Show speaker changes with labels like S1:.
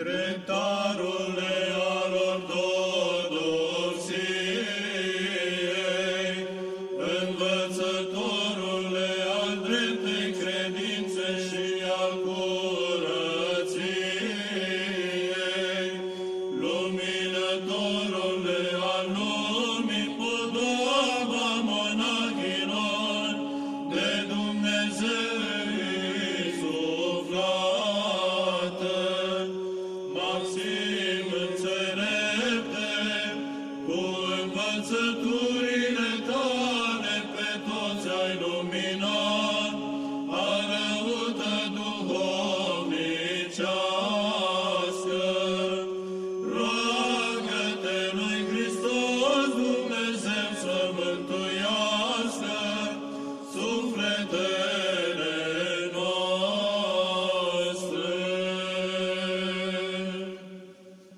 S1: Dreptarule al ortodoxiei, învățătorule al dreptei credințe și Înălțăturile tale pe toți ai luminat, a răută duhovnicească.